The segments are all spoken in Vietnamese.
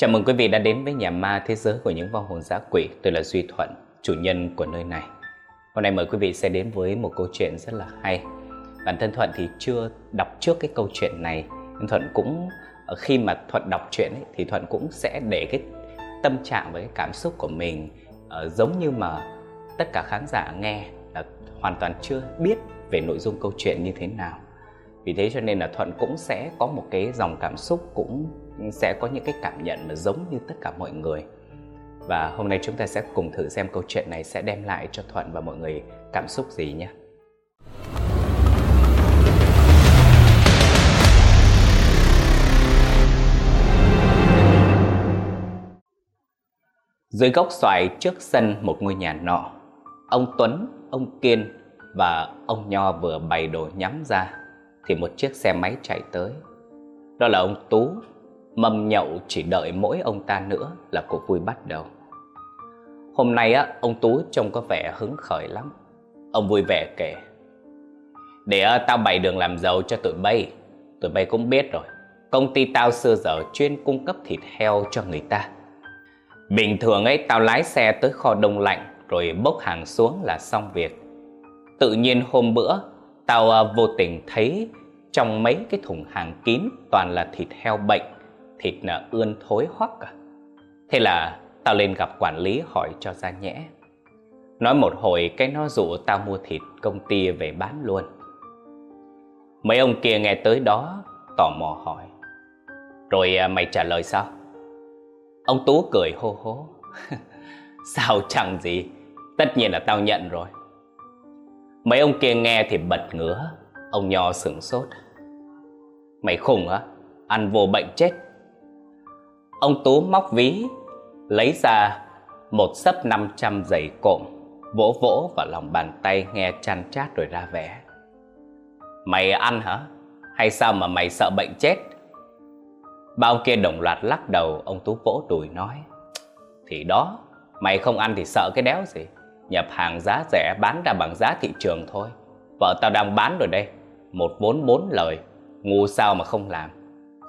Chào mừng quý vị đã đến với nhà ma thế giới của những vong hồn dã quỷ. Tôi là Duy Thuận, chủ nhân của nơi này. Hôm nay mời quý vị sẽ đến với một câu chuyện rất là hay. Bản thân Thuận thì chưa đọc trước cái câu chuyện này. Nhưng Thuận cũng ờ, khi mà Thuận đọc chuyện ấy, thì Thuận cũng sẽ để cái tâm trạng với cái cảm xúc của mình uh, giống như mà tất cả khán giả nghe là hoàn toàn chưa biết về nội dung câu chuyện như thế nào vì thế cho nên là thuận cũng sẽ có một cái dòng cảm xúc cũng sẽ có những cái cảm nhận mà giống như tất cả mọi người. Và hôm nay chúng ta sẽ cùng thử xem câu chuyện này sẽ đem lại cho thuận và mọi người cảm xúc gì nhé. Dưới gốc xoài trước sân một ngôi nhà nọ ông tuấn ông kiên và ông nho vừa bày đồ nhắm ra thì một chiếc xe máy chạy tới. Đó là ông Tú, mâm nhậu chỉ đợi mỗi ông ta nữa là cuộc vui bắt đầu. Hôm nay á, ông Tú trông có vẻ hứng khởi lắm. Ông vui vẻ kể. Để ờ, tao bày đường làm giàu cho tụi bay. Tụi bay cũng biết rồi. Công ty tao xưa giờ chuyên cung cấp thịt heo cho người ta. Bình thường ấy tao lái xe tới kho đông lạnh rồi bốc hàng xuống là xong việc. Tự nhiên hôm bữa tao ờ, vô tình thấy trong mấy cái thùng hàng kín toàn là thịt heo bệnh, thịt là ươn thối hoắc à. Thế là tao lên gặp quản lý hỏi cho ra nhẽ. Nói một hồi cái nó dụ tao mua thịt công ty về bán luôn. Mấy ông kia nghe tới đó tò mò hỏi. Rồi à, mày trả lời sao? Ông Tú cười hô hố. sao chẳng gì, tất nhiên là tao nhận rồi. Mấy ông kia nghe thì bật ngứa Ông Nho sửng sốt Mày khùng á Ăn vô bệnh chết Ông Tú móc ví, Lấy ra một sấp 500 giày cộm, Vỗ vỗ vào lòng bàn tay nghe chăn chát rồi ra vẻ Mày ăn hả? Hay sao mà mày sợ bệnh chết? Bao kia đồng loạt lắc đầu, Ông Tú vỗ đùi nói, Thì đó, Mày không ăn thì sợ cái đéo gì Nhập hàng giá rẻ bán ra bằng giá thị trường thôi Vợ tao đang bán rồi đây, Một vốn bốn lời, Ngu sao mà không làm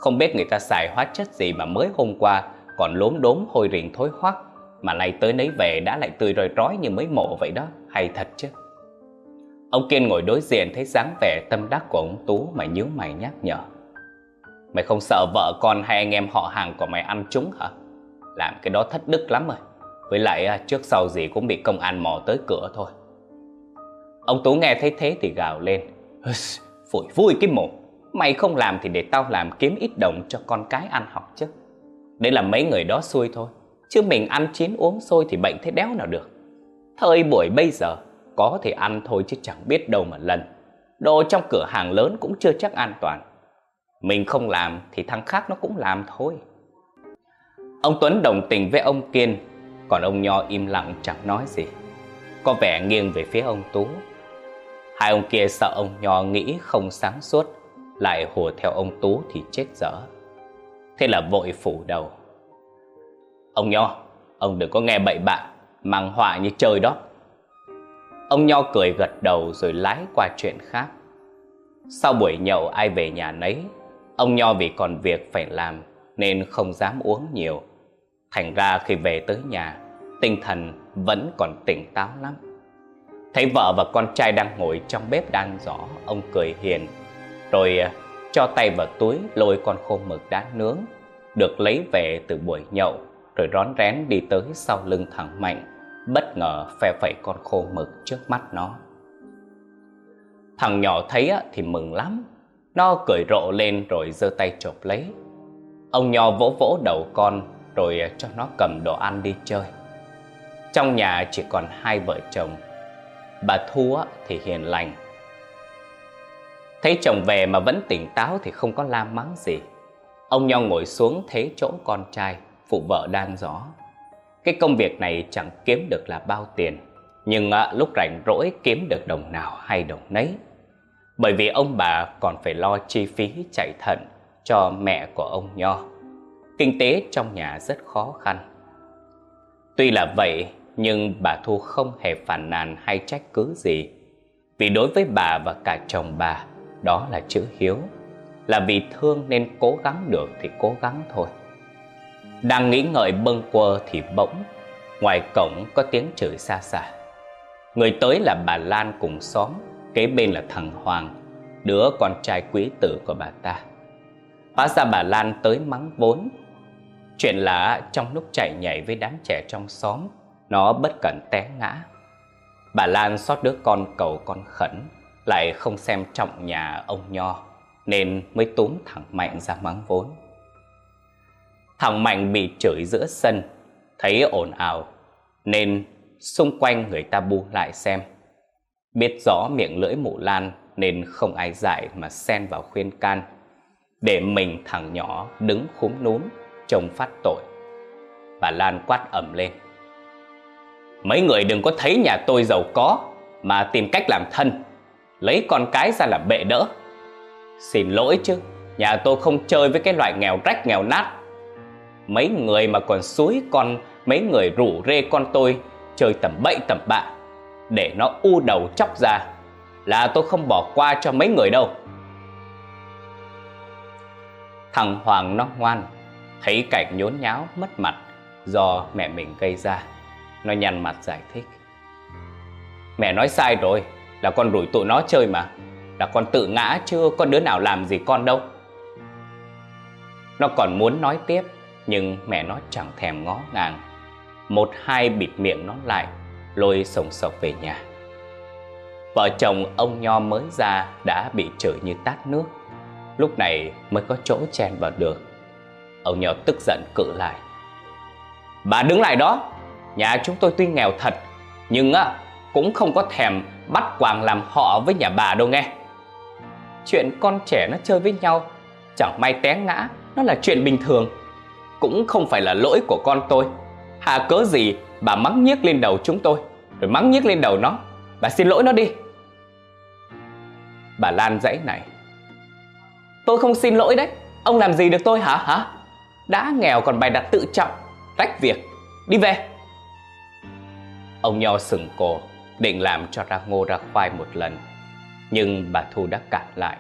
không biết người ta xài hóa chất gì mà mới hôm qua, Còn lốm đốm, hôi riền, thối hoắc Mà nay tới nấy về đã lại tươi roi rói như mới mộ vậy đó. Hay thật chứ. Ông Kiên ngồi đối diện thấy dáng vẻ tâm đắc của ông Tú Mà nhíu mày nhắc nhở. Mày không sợ vợ con hay anh em họ hàng của mày ăn chúng hả? Làm cái đó thất đức lắm rồi. Với lại à, trước sau gì cũng bị công an mò tới cửa thôi. Ông Tú nghe thấy thế thì gào lên. Phủi vui cái mồm. Mày không làm thì để tao làm kiếm ít đồng cho con cái ăn học chứ. Đấy là mấy người đó xui thôi. Chứ mình ăn chín uống sôi thì bệnh thế đéo nào được. Thời buổi bây giờ, Có thể ăn thôi chứ chẳng biết đâu mà lần. Đồ trong cửa hàng lớn cũng chưa chắc an toàn. Mình không làm thì thằng khác nó cũng làm thôi. Ông Tuấn đồng tình với ông Kiên, còn ông Nho im lặng chẳng nói gì. Có vẻ nghiêng về phía ông Tú. Hai ông kia sợ ông Nho nghĩ không sáng suốt. Lại hùa theo ông Tú thì chết dở. Thế là vội phủ đầu. Ông Nho, Ông đừng có nghe bậy bạ Mang họa như chơi đó. Ông Nho cười gật đầu rồi lái qua chuyện khác. Sau buổi nhậu ai về nhà nấy, Ông Nho vì còn việc phải làm Nên không dám uống nhiều. Thành ra khi về tới nhà, Tinh thần vẫn còn tỉnh táo lắm. Thấy vợ và con trai đang ngồi trong bếp đan giỏ, Ông cười hiền. Rồi à, cho tay vào túi, lôi con khô mực đã nướng, Được lấy về từ buổi nhậu, Rồi rón rén đi tới sau lưng thằng Mạnh, Bất ngờ phe phẩy con khô mực trước mắt nó Thằng nhỏ thấy thì mừng lắm Nó cười rộ lên rồi giơ tay chộp lấy Ông nho vỗ vỗ đầu con, rồi à, cho nó cầm đồ ăn đi chơi. Trong nhà chỉ còn hai vợ chồng. Bà Thu thì hiền lành. Thấy chồng về mà vẫn tỉnh táo thì không có la mắng gì. Ông Nho ngồi xuống thế chỗ con trai, phụ vợ đang gió. Cái công việc này chẳng kiếm được là bao tiền, nhưng à, lúc rảnh rỗi kiếm được đồng nào hay đồng nấy. Bởi vì ông bà còn phải lo chi phí chạy thận cho mẹ của ông Nho kinh tế trong nhà rất khó khăn. Tuy là vậy, nhưng bà Thu không hề phản nàn hay trách cứ gì. Vì đối với bà và cả chồng bà, đó là chữ hiếu. Là vì thương nên cố gắng được thì cố gắng thôi. Đang nghĩ ngợi bâng quơ thì bỗng, Ngoài cổng có tiếng chửi xa xa. Người tới là bà Lan cùng xóm, Kế bên là thằng Hoàng, Đứa con trai quý tử của bà ta. Hóa ra bà Lan tới mắng vốn. Chuyện là trong lúc chạy nhảy với đám trẻ trong xóm, Nó bất cẩn té ngã. Bà Lan xót đứa con cầu con khẩn. Lại không xem trọng nhà ông Nho, Nên mới túm thằng Mạnh ra mắng vốn. Thằng Mạnh bị chửi giữa sân, Thấy ồn ào, Nên xung quanh người ta bu lại xem. Biết rõ miệng lưỡi mụ Lan Nên không ai dạy mà xen vào khuyên can, Để mình thằng nhỏ đứng khúm núm, Trông phát tội. Bà Lan quát ẩm lên. Mấy người đừng có thấy nhà tôi giàu có, Mà tìm cách làm thân. Lấy con cái ra làm bệ đỡ. Xin lỗi chứ, Nhà tôi không chơi với cái loại nghèo rách, nghèo nát. Mấy người mà còn suối con, Mấy người rủ rê con tôi Chơi tầm bậy tầm bạ, Để nó u đầu chóc ra, Là tôi không bỏ qua cho mấy người đâu. Thằng Hoàng nó ngoan, Thấy cảnh nhốn nháo mất mặt Do mẹ mình gây ra, Nó nhăn mặt giải thích. Mẹ nói sai rồi là con rủi tụi nó chơi mà. Là con tự ngã chưa có đứa nào làm gì con đâu. Nó còn muốn nói tiếp, Nhưng mẹ nó chẳng thèm ngó ngàng. Một hai bịt miệng nó lại, Lôi sồng sộc về nhà. Vợ chồng ông Nho mới ra Đã bị chửi như tát nước. Lúc này mới có chỗ chen vào được. Ông Nho tức giận cự lại. Bà đứng lại đó. Nhà chúng tôi tuy nghèo thật, Nhưng á cũng không có thèm bắt quàng làm họ với nhà bà đâu nghe. Chuyện con trẻ nó chơi với nhau, Chẳng may té ngã, Nó là chuyện bình thường. Cũng không phải là lỗi của con tôi. Hà cớ gì bà mắng nhiếc lên đầu chúng tôi, Rồi mắng nhiếc lên đầu nó? Bà xin lỗi nó đi. Bà Lan dãy này. Tôi không xin lỗi đấy. Ông làm gì được tôi hả? Hả? Đã nghèo còn bày đặt tự trọng, Rách việc. Đi về. Ông Nho sừng cổ. Định làm cho ra ngô ra khoai một lần. Nhưng bà Thu đã cản lại.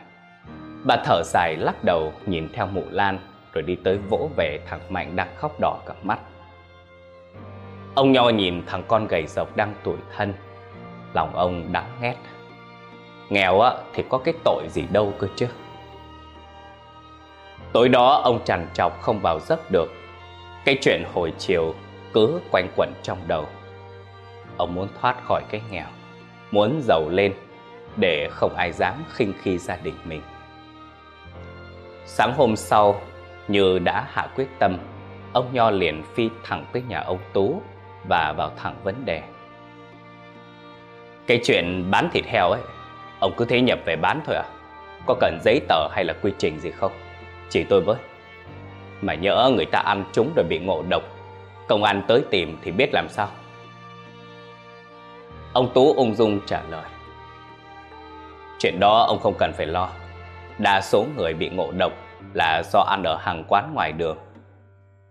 Bà thở dài lắc đầu, nhìn theo mụ Lan, Rồi đi tới vỗ về thằng Mạnh đang khóc đỏ cả mắt. Ông Nho nhìn thằng con gầy rộc đang tuổi thân. Lòng ông đắng nghét. Nghèo á, thì có cái tội gì đâu cơ chứ. Tối đó, ông trằn trọc không vào giấc được. Cái chuyện hồi chiều cứ quanh quẩn trong đầu. Ông muốn thoát khỏi cái nghèo, Muốn giàu lên Để không ai dám khinh khi gia đình mình. Sáng hôm sau, Như đã hạ quyết tâm, Ông Nho liền phi thẳng tới nhà ông Tú Và vào thẳng vấn đề. Cái chuyện bán thịt heo ấy, Ông cứ thế nhập về bán thôi à? Có cần giấy tờ hay là quy trình gì không? Chỉ tôi với. Mà nhỡ người ta ăn chúng rồi bị ngộ độc, Công an tới tìm thì biết làm sao? Ông Tú ung dung trả lời. Chuyện đó ông không cần phải lo. Đa số người bị ngộ độc là do ăn ở hàng quán ngoài đường.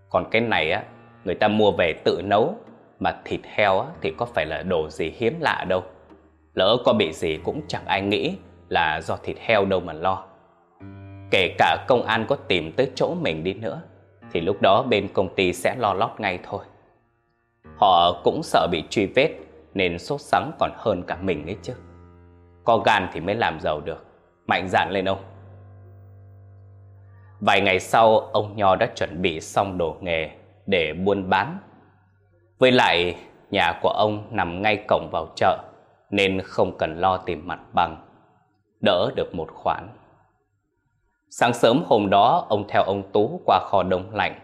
Còn cái này á, người ta mua về tự nấu Mà thịt heo á, thì có phải là đồ gì hiếm lạ đâu. Lỡ có bị gì cũng chẳng ai nghĩ là do thịt heo đâu mà lo. Kể cả công an có tìm tới chỗ mình đi nữa Thì lúc đó bên công ty sẽ lo lót ngay thôi. Họ cũng sợ bị truy vết nên sốt sắng còn hơn cả mình ấy chứ. Có gan thì mới làm giàu được. Mạnh dạn lên ông. Vài ngày sau, ông Nho đã chuẩn bị xong đồ nghề để buôn bán. Với lại, nhà của ông nằm ngay cổng vào chợ, Nên không cần lo tìm mặt bằng. Đỡ được một khoản. Sáng sớm hôm đó, ông theo ông Tú qua kho đông lạnh,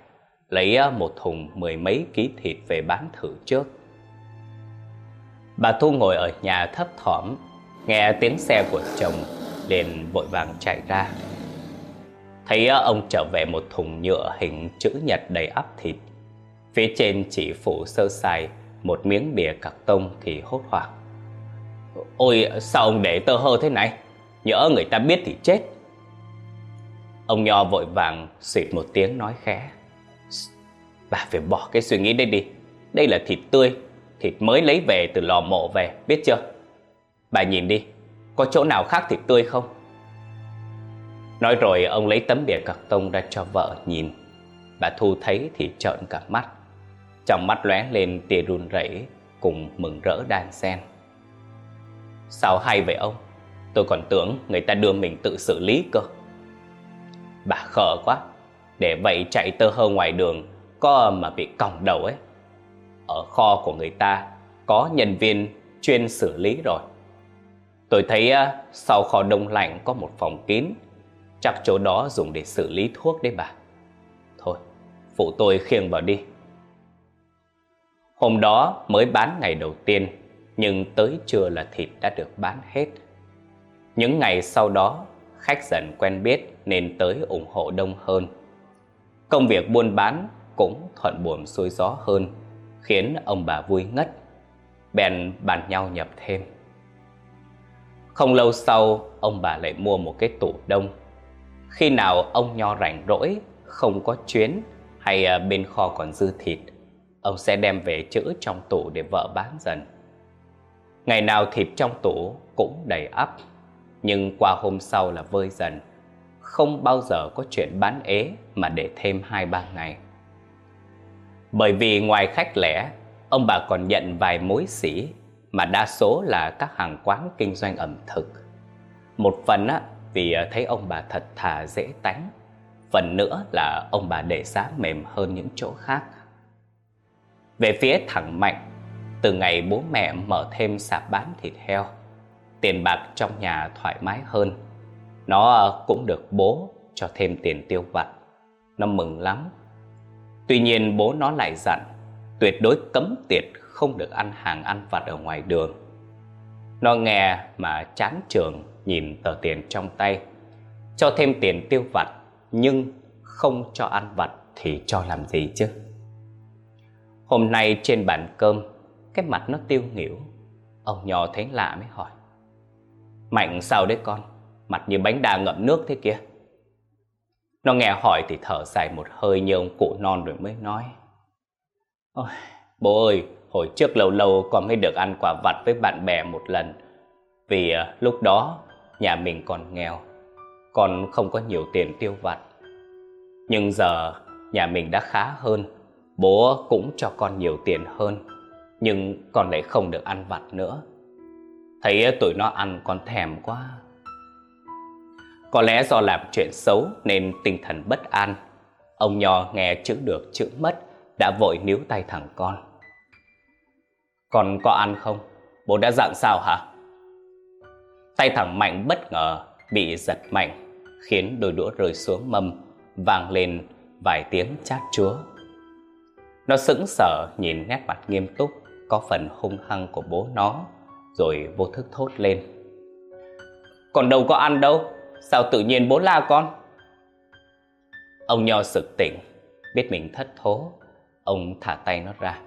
Lấy à, một thùng mười mấy ký thịt về bán thử trước. Bà Thu ngồi ở nhà thấp thỏm, Nghe tiếng xe của chồng liền vội vàng chạy ra. Thấy ờ, ông trở về một thùng nhựa hình chữ nhật đầy ắp thịt. Phía trên chỉ phủ sơ sài một miếng bìa cạc tông thì hốt hoảng. Ôi, sao ông để tơ hơ thế này? Nhỡ người ta biết thì chết. Ông Nho vội vàng xịt một tiếng nói khẽ. Bà phải bỏ cái suy nghĩ đấy đi. Đây là thịt tươi Thịt mới lấy về từ lò mộ về, Biết chưa? Bà nhìn đi, Có chỗ nào khác thịt tươi không? Nói rồi ông lấy tấm bìa cạc tông ra cho vợ nhìn. Bà Thu thấy thì trợn cả mắt. Trong mắt lóe lên tia run rẩy Cùng mừng rỡ đan xen. Sao hay vậy ông? Tôi còn tưởng người ta đưa mình tự xử lý cơ. Bà khờ quá. Để vậy chạy tơ hơ ngoài đường, Có mà bị còng đầu ấy. Ở kho của người ta Có nhân viên chuyên xử lý rồi. Tôi thấy à, sau kho đông lạnh có một phòng kín Chắc chỗ đó dùng để xử lý thuốc đấy bà. Thôi, phụ tôi khiêng vào đi. Hôm đó mới bán ngày đầu tiên Nhưng tới trưa là thịt đã được bán hết. Những ngày sau đó Khách dần quen biết nên tới ủng hộ đông hơn. Công việc buôn bán cũng thuận buồm xuôi gió hơn. Khiến ông bà vui ngất. Bèn bàn nhau nhập thêm. Không lâu sau, Ông bà lại mua một cái tủ đông. Khi nào ông Nho rảnh rỗi, Không có chuyến Hay à, bên kho còn dư thịt, Ông sẽ đem về chữ trong tủ để vợ bán dần. Ngày nào thịt trong tủ cũng đầy ắp, Nhưng qua hôm sau là vơi dần. Không bao giờ có chuyện bán ế mà để thêm 2-3 ngày. Bởi vì ngoài khách lẻ Ông bà còn nhận vài mối sĩ Mà đa số là các hàng quán kinh doanh ẩm thực Một phần á, vì ờ, thấy ông bà thật thà dễ tánh Phần nữa là ông bà để giá mềm hơn những chỗ khác về phía thẳng Mạnh, từ ngày bố mẹ mở thêm sạp bán thịt heo, tiền bạc trong nhà thoải mái hơn. Nó ờ, cũng được bố cho thêm tiền tiêu vặt. Nó mừng lắm. Tuy nhiên bố nó lại dặn tuyệt đối cấm tiệt không được ăn hàng ăn vặt ở ngoài đường. Nó nghe mà chán trường nhìn tờ tiền trong tay, cho thêm tiền tiêu vặt nhưng không cho ăn vặt thì cho làm gì chứ? Hôm nay trên bàn cơm Cái mặt nó tiêu nghỉu Ông nhỏ thấy lạ mới hỏi Mạnh sao đấy con Mặt như bánh đa ngậm nước thế kia nó nghe hỏi thì thở dài một hơi như ông cụ non rồi mới nói. Ôi, Bố ơi Hồi trước lâu lâu con mới được ăn quả vặt với bạn bè một lần. Vì uh, lúc đó nhà mình còn nghèo Con không có nhiều tiền tiêu vặt. Nhưng giờ nhà mình đã khá hơn Bố cũng cho con nhiều tiền hơn Nhưng con lại không được ăn vặt nữa. Thấy tụi nó ăn con thèm quá. Có lẽ do làm chuyện xấu nên tinh thần bất an. Ông nho nghe chữ được, chữ mất, Đã vội níu tay thằng con. Con có ăn không? Bố đã dặn sao hả? Tay thằng Mạnh bất ngờ, bị giật mạnh, Khiến đôi đũa rơi xuống mâm, Vang lên vài tiếng chát chúa. Nó sững sờ, nhìn nét mặt nghiêm túc, Có phần hung hăng của bố nó, Rồi vô thức thốt lên. Còn đâu có ăn đâu. Sao tự nhiên bố la con Ông nho sực tỉnh Biết mình thất thố Ông thả tay nó ra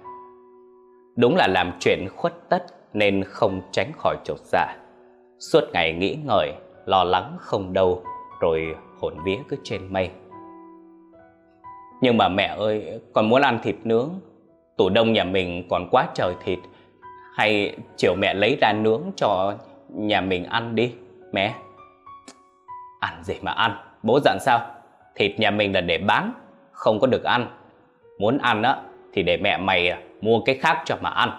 Đúng là làm chuyện khuất tất Nên không tránh khỏi chột dạ Suốt ngày nghĩ ngợi Lo lắng không đâu Rồi hồn vía cứ trên mây nhưng mà mẹ ơi, con muốn ăn thịt nướng. Tủ đông nhà mình còn quá trời thịt. Hay chiều mẹ lấy ra nướng cho nhà mình ăn đi, mẹ. Ăn gì mà ăn, bố dặn sao? Thịt nhà mình là để bán, không có được ăn. Muốn ăn á, thì để mẹ mày à, mua cái khác cho mà ăn.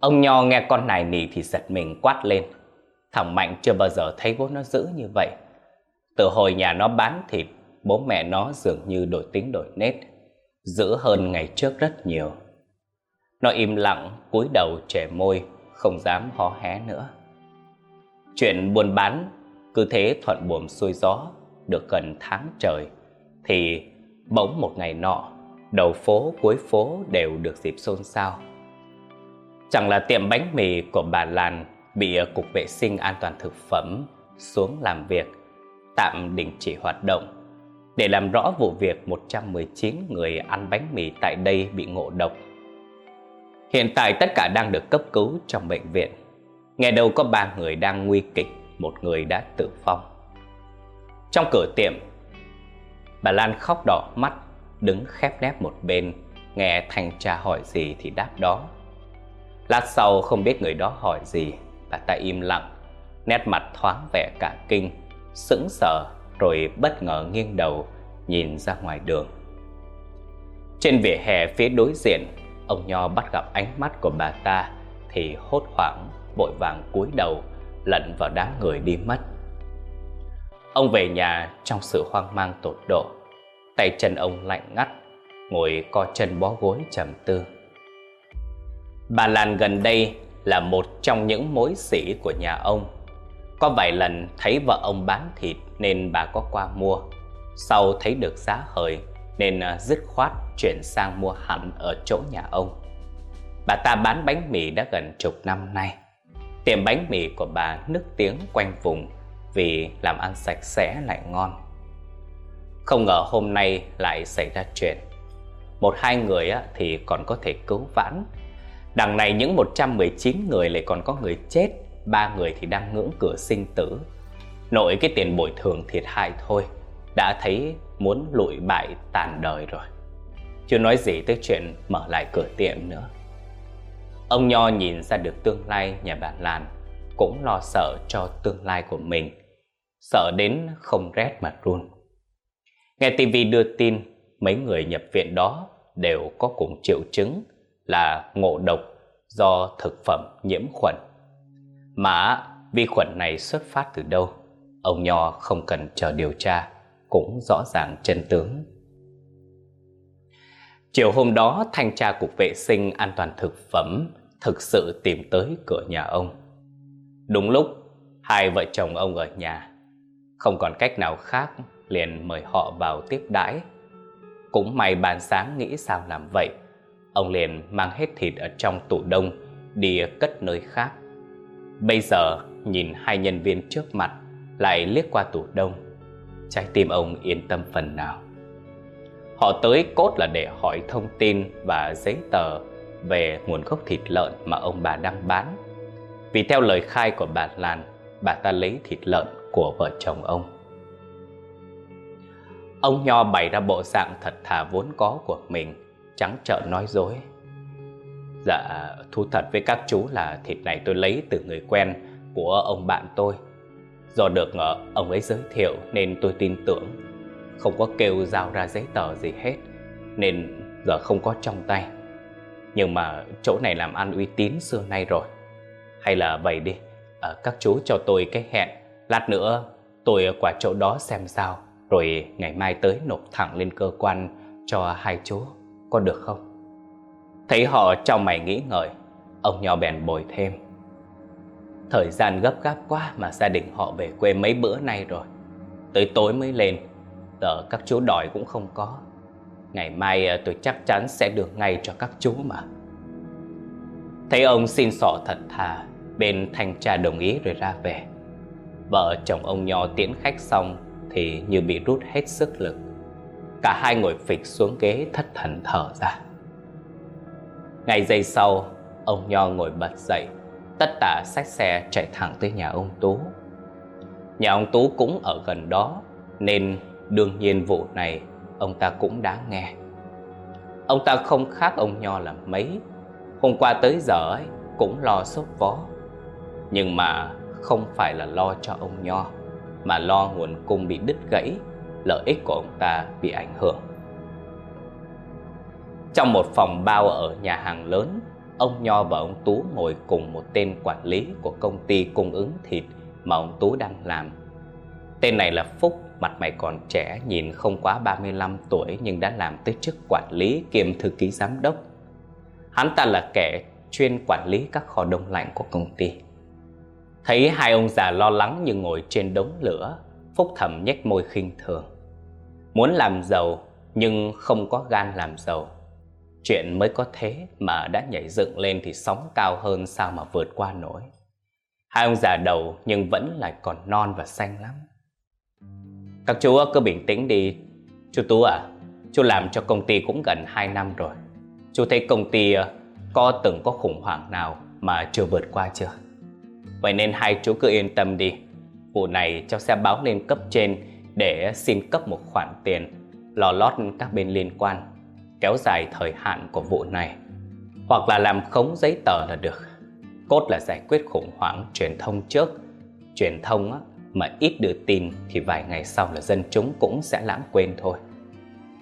Ông Nho nghe con này nỉ thì giật mình quát lên. Thằng Mạnh chưa bao giờ thấy bố nó dữ như vậy. Từ hồi nhà nó bán thịt bố mẹ nó dường như đổi tính đổi nết, dữ hơn ngày trước rất nhiều. Nó im lặng, cúi đầu trẻ môi, không dám hó hé nữa. Chuyện buôn bán cứ thế thuận buồm xuôi gió được gần tháng trời thì bỗng một ngày nọ đầu phố cuối phố đều được dịp xôn xao. Chẳng là tiệm bánh mì của bà Lan bị cục vệ sinh an toàn thực phẩm xuống làm việc tạm đình chỉ hoạt động để làm rõ vụ việc 119 người ăn bánh mì tại đây bị ngộ độc. Hiện tại tất cả đang được cấp cứu trong bệnh viện. Nghe đầu có ba người đang nguy kịch, một người đã tử vong. Trong cửa tiệm, bà Lan khóc đỏ mắt, đứng khép nép một bên, nghe thanh tra hỏi gì thì đáp đó. Lát sau không biết người đó hỏi gì, bà ta im lặng, nét mặt thoáng vẻ cả kinh, sững sờ rồi bất ngờ nghiêng đầu nhìn ra ngoài đường. Trên vỉa hè phía đối diện Ông Nho bắt gặp ánh mắt của bà ta Thì hốt hoảng Vội vàng cúi đầu lẫn vào đám người đi mất. Ông về nhà trong sự hoang mang tột độ. Tay chân ông lạnh ngắt, Ngồi co chân bó gối trầm tư. Bà Lan gần đây là một trong những mối sĩ của nhà ông. Có vài lần thấy vợ ông bán thịt nên bà có qua mua. Sau thấy được giá hời nên à, dứt khoát chuyển sang mua hẳn ở chỗ nhà ông. Bà ta bán bánh mì đã gần chục năm nay. Tiệm bánh mì của bà nức tiếng quanh vùng vì làm ăn sạch sẽ lại ngon. Không ngờ hôm nay lại xảy ra chuyện. Một hai người thì còn có thể cứu vãn. Đằng này những 119 người lại còn có người chết, ba người thì đang ngưỡng cửa sinh tử. Nội cái tiền bồi thường thiệt hại thôi, đã thấy muốn lụi bại tàn đời rồi. Chưa nói gì tới chuyện mở lại cửa tiệm nữa. Ông Nho nhìn ra được tương lai nhà bạn Lan, cũng lo sợ cho tương lai của mình sợ đến không rét mà run. Nghe TV đưa tin, mấy người nhập viện đó đều có cùng triệu chứng là ngộ độc do thực phẩm nhiễm khuẩn. Mà vi khuẩn này xuất phát từ đâu? Ông Nho không cần chờ điều tra, cũng rõ ràng chân tướng. Chiều hôm đó, thanh tra Cục Vệ sinh An toàn Thực phẩm thực sự tìm tới cửa nhà ông. Đúng lúc, hai vợ chồng ông ở nhà không còn cách nào khác liền mời họ vào tiếp đãi. Cũng may bàn sáng nghĩ sao làm vậy Ông liền mang hết thịt ở trong tủ đông Đi cất nơi khác. Bây giờ nhìn hai nhân viên trước mặt Lại liếc qua tủ đông Trái tim ông yên tâm phần nào. Họ tới cốt là để hỏi thông tin và giấy tờ về nguồn gốc thịt lợn mà ông bà đang bán. Vì theo lời khai của bà Lan, bà ta lấy thịt lợn của vợ chồng ông. Ông Nho bày ra bộ dạng thật thà vốn có của mình, trắng trợn nói dối. Dạ, thú thật với các chú là thịt này tôi lấy từ người quen của ông bạn tôi. Do được ờ, ông ấy giới thiệu nên tôi tin tưởng, không có kêu giao ra giấy tờ gì hết, nên giờ không có trong tay. Nhưng mà chỗ này làm ăn uy tín xưa nay rồi. Hay là vậy đi, à, các chú cho tôi cái hẹn Lát nữa tôi qua chỗ đó xem sao Rồi ngày mai tới nộp thẳng lên cơ quan cho hai chú Có được không? Thấy họ trong mày nghĩ ngợi Ông nhỏ bèn bồi thêm Thời gian gấp gáp quá mà gia đình họ về quê mấy bữa nay rồi Tới tối mới lên tờ các chú đòi cũng không có Ngày mai ờ, tôi chắc chắn sẽ được ngay cho các chú mà. Thấy ông xin sỏ thật thà, Bên thanh tra đồng ý rồi ra về. Vợ chồng ông Nho tiễn khách xong Thì như bị rút hết sức lực. Cả hai ngồi phịch xuống ghế thất thần thở ra. Ngày giây sau, Ông Nho ngồi bật dậy. Tất tả xách xe chạy thẳng tới nhà ông Tú. Nhà ông Tú cũng ở gần đó, Nên đương nhiên vụ này Ông ta cũng đã nghe Ông ta không khác ông Nho là mấy Hôm qua tới giờ ấy Cũng lo sốt vó Nhưng mà không phải là lo cho ông Nho mà lo nguồn cung bị đứt gãy, lợi ích của ông ta bị ảnh hưởng. Trong một phòng bao ở nhà hàng lớn, ông Nho và ông Tú ngồi cùng một tên quản lý của công ty cung ứng thịt mà ông Tú đang làm. Tên này là Phúc, mặt mày còn trẻ, nhìn không quá 35 tuổi nhưng đã làm tới chức quản lý kiêm thư ký giám đốc. Hắn ta là kẻ chuyên quản lý các kho đông lạnh của công ty. Thấy hai ông già lo lắng như ngồi trên đống lửa Phúc thẩm nhếch môi khinh thường Muốn làm giàu nhưng không có gan làm giàu Chuyện mới có thế mà đã nhảy dựng lên thì sóng cao hơn sao mà vượt qua nổi Hai ông già đầu nhưng vẫn lại còn non và xanh lắm các chú cứ bình tĩnh đi. Chú Tú à, chú làm cho công ty cũng gần 2 năm rồi. Chú thấy công ty ờ, có từng có khủng hoảng nào mà chưa vượt qua chưa? Vậy nên hai chú cứ yên tâm đi. Vụ này cháu sẽ báo lên cấp trên Để xin cấp một khoản tiền Lò lót các bên liên quan Kéo dài thời hạn của vụ này. Hoặc là làm khống giấy tờ là được. Cốt là giải quyết khủng hoảng truyền thông trước. Truyền thông á, mà ít đưa tin Thì vài ngày sau là dân chúng cũng sẽ lãng quên thôi.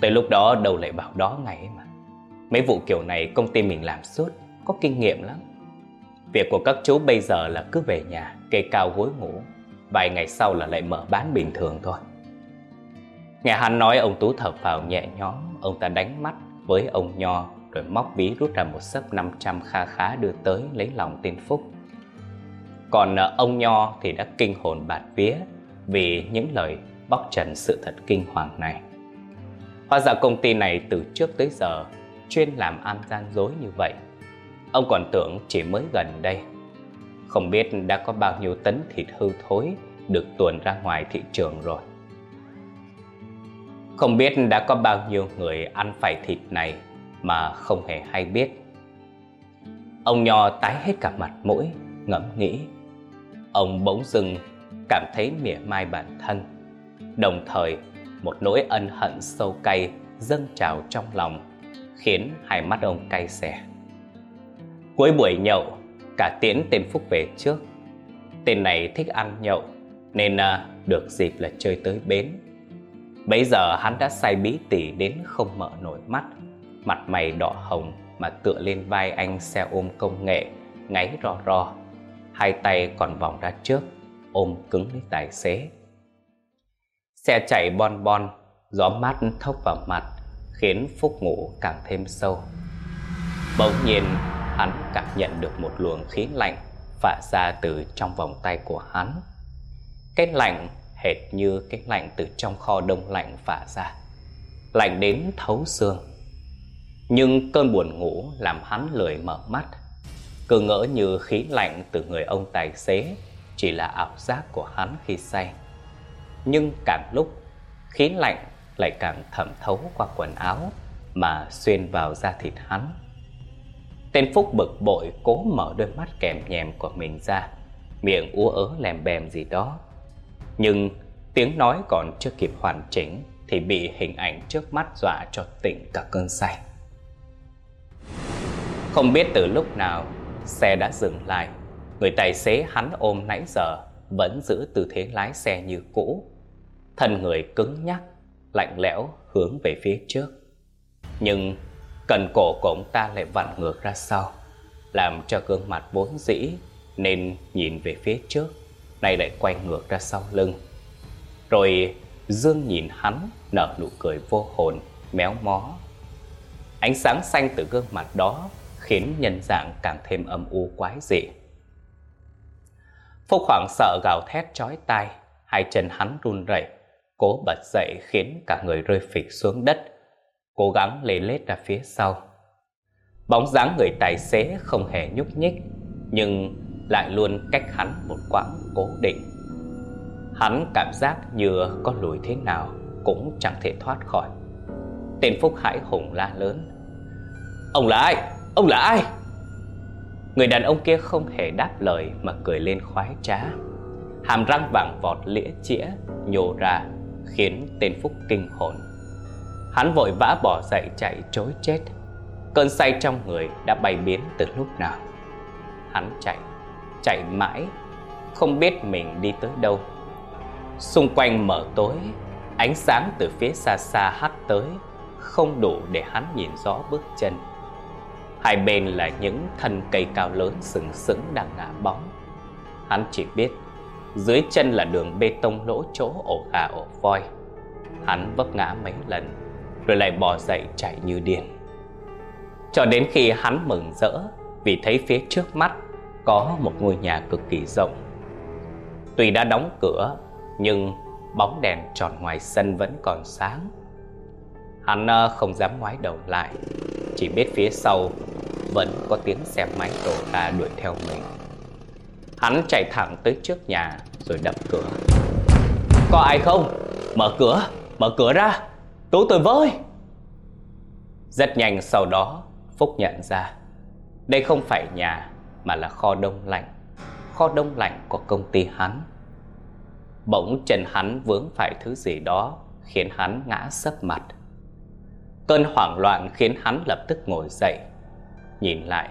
Tới lúc đó đâu lại bảo đó ngày mà. Mấy vụ kiểu này công ty mình làm suốt, Có kinh nghiệm lắm. Việc của các chú bây giờ là cứ về nhà, Kê cao gối ngủ, Vài ngày sau là lại mở bán bình thường thôi. Nghe hắn nói ông Tú thở phào nhẹ nhõm, Ông ta đánh mắt với ông Nho, Rồi móc ví rút ra một sấp 500 kha khá đưa tới lấy lòng tên Phúc. Còn ờ, ông Nho thì đã kinh hồn bạt vía Vì những lời bóc trần sự thật kinh hoàng này. Hóa ra công ty này từ trước tới giờ chuyên làm ăn gian dối như vậy. Ông còn tưởng chỉ mới gần đây. Không biết đã có bao nhiêu tấn thịt hư thối được tuồn ra ngoài thị trường rồi. Không biết đã có bao nhiêu người ăn phải thịt này mà không hề hay biết. Ông Nho tái hết cả mặt mũi, ngẫm nghĩ. Ông bỗng dưng cảm thấy mỉa mai bản thân Đồng thời một nỗi ân hận sâu cay dâng trào trong lòng khiến hai mắt ông cay xè. Cuối buổi nhậu, cả tiễn tên Phúc về trước. Tên này thích ăn nhậu nên à, được dịp là chơi tới bến. Bây giờ hắn đã say bí tỉ đến không mở nổi mắt, mặt mày đỏ hồng mà tựa lên vai anh xe ôm công nghệ, ngáy ro ro. Hai tay còn vòng ra trước, ôm cứng lấy tài xế. Xe chạy bon bon, gió mát thốc vào mặt, khiến Phúc ngủ càng thêm sâu. Bỗng nhiên, hắn cảm nhận được một luồng khí lạnh phả ra từ trong vòng tay của hắn. Cái lạnh hệt như cái lạnh từ trong kho đông lạnh phả ra, lạnh đến thấu xương. Nhưng cơn buồn ngủ làm hắn lười mở mắt, cứ ngỡ như khí lạnh từ người ông tài xế chỉ là ảo giác của hắn khi say. Nhưng càng lúc, khí lạnh lại càng thẩm thấu qua quần áo mà xuyên vào da thịt hắn. Tên Phúc bực bội cố mở đôi mắt kèm nhèm của mình ra, miệng ú ớ lèm bèm gì đó. Nhưng tiếng nói còn chưa kịp hoàn chỉnh thì bị hình ảnh trước mắt dọa cho tỉnh cả cơn say. Không biết từ lúc nào xe đã dừng lại, người tài xế hắn ôm nãy giờ vẫn giữ tư thế lái xe như cũ. Thân người cứng nhắc lạnh lẽo hướng về phía trước. Nhưng cần cổ của ông ta lại vặn ngược ra sau, làm cho gương mặt vốn dĩ nên nhìn về phía trước, nay lại quay ngược ra sau lưng. Rồi Dương nhìn hắn nở nụ cười vô hồn, méo mó. Ánh sáng xanh từ gương mặt đó khiến nhân dạng càng thêm âm u quái dị. Phúc hoảng sợ gào thét chói tai, hai chân hắn run rẩy, Cố bật dậy khiến cả người rơi phịch xuống đất Cố gắng lê lết ra phía sau Bóng dáng người tài xế không hề nhúc nhích Nhưng lại luôn cách hắn một quãng cố định Hắn cảm giác như có lùi thế nào Cũng chẳng thể thoát khỏi Tên Phúc Hải hùng la lớn Ông là ai? Ông là ai? Người đàn ông kia không hề đáp lời Mà cười lên khoái trá Hàm răng vàng vọt lĩa chĩa Nhô ra khiến tên Phúc kinh hồn. Hắn vội vã bỏ dậy chạy trối chết. Cơn say trong người đã bay biến từ lúc nào. Hắn chạy, chạy mãi, không biết mình đi tới đâu. Xung quanh mở tối, ánh sáng từ phía xa xa hắt tới, không đủ để hắn nhìn rõ bước chân. Hai bên là những thân cây cao lớn sừng sững đang ngả bóng. Hắn chỉ biết, dưới chân là đường bê tông lỗ chỗ ổ gà ổ voi. Hắn vấp ngã mấy lần, Rồi lại bò dậy chạy như điên. Cho đến khi hắn mừng rỡ, Vì thấy phía trước mắt Có một ngôi nhà cực kỳ rộng. Tuy đã đóng cửa, Nhưng bóng đèn tròn ngoài sân vẫn còn sáng. Hắn ờ, không dám ngoái đầu lại, Chỉ biết phía sau vẫn có tiếng xe máy đổ ra đuổi theo mình. Hắn chạy thẳng tới trước nhà rồi đập cửa. Có ai không? Mở cửa, mở cửa ra. Cứu tôi với. Rất nhanh sau đó Phúc nhận ra Đây không phải nhà mà là kho đông lạnh. Kho đông lạnh của công ty hắn. Bỗng chân hắn vướng phải thứ gì đó Khiến hắn ngã sấp mặt. Cơn hoảng loạn khiến hắn lập tức ngồi dậy. Nhìn lại,